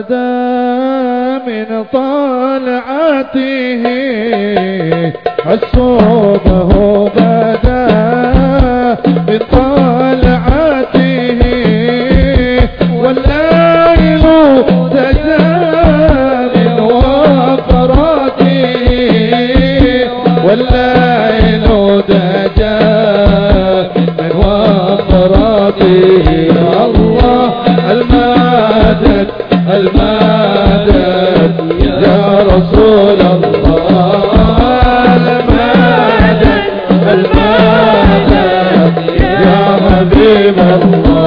غدا من طلعته. الصوب هو بدا. المدد المدد يا حبيب الله.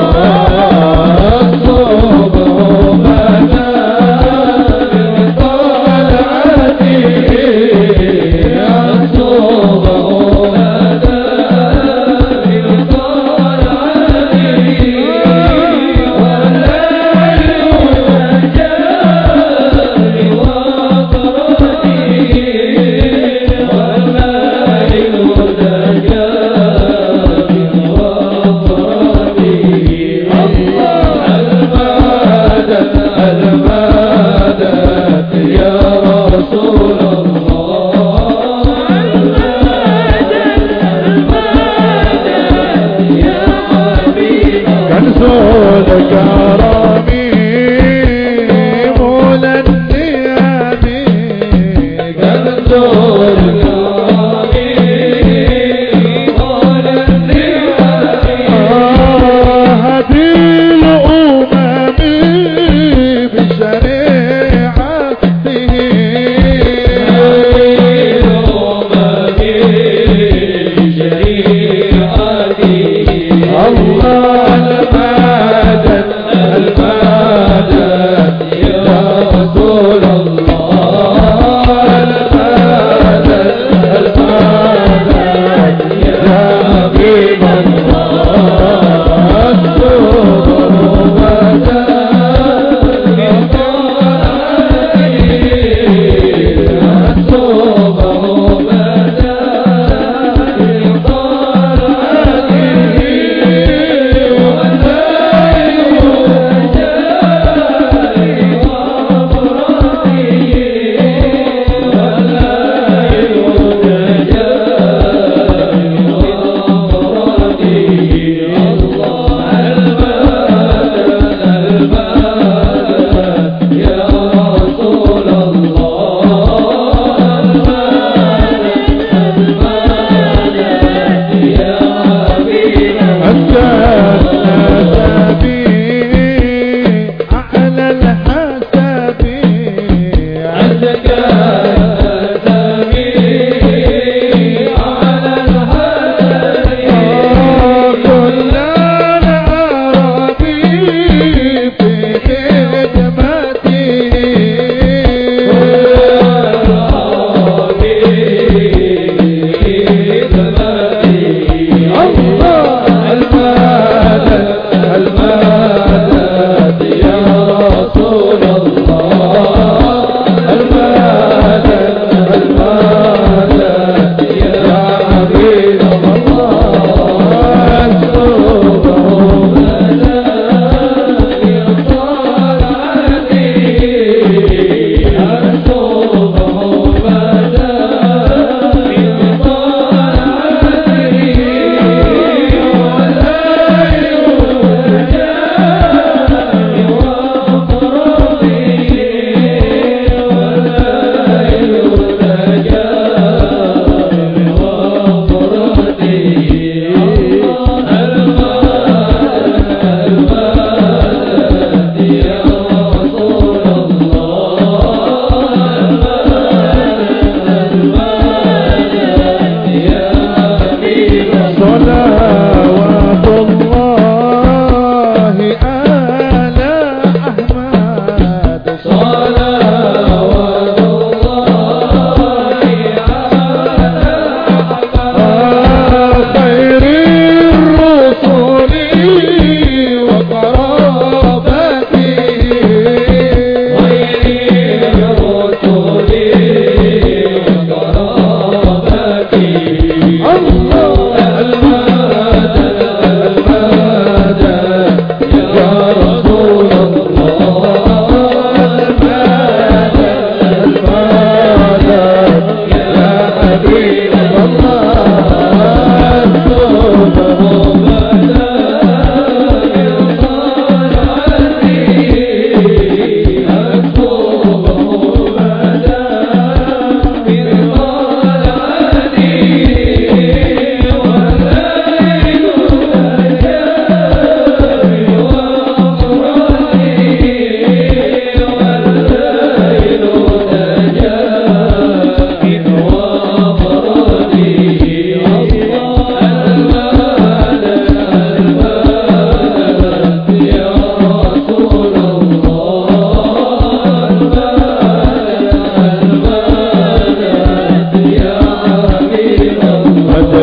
oh the God.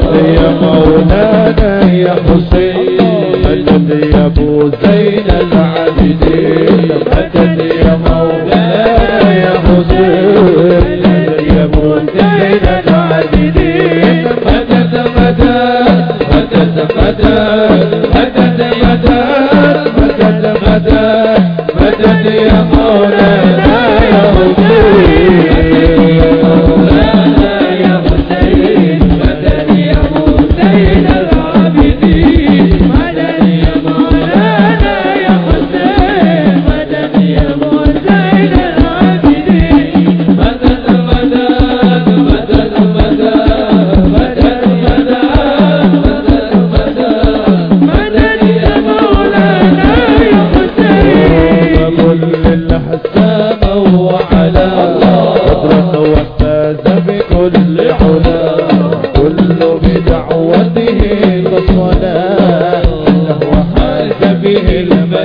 الذي يا مولانا يا حسين الذي يا ابو زين العابدين. الذي يا مولانا يا حسين الذي يا ابو زين العابدين. مدد مدد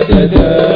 da da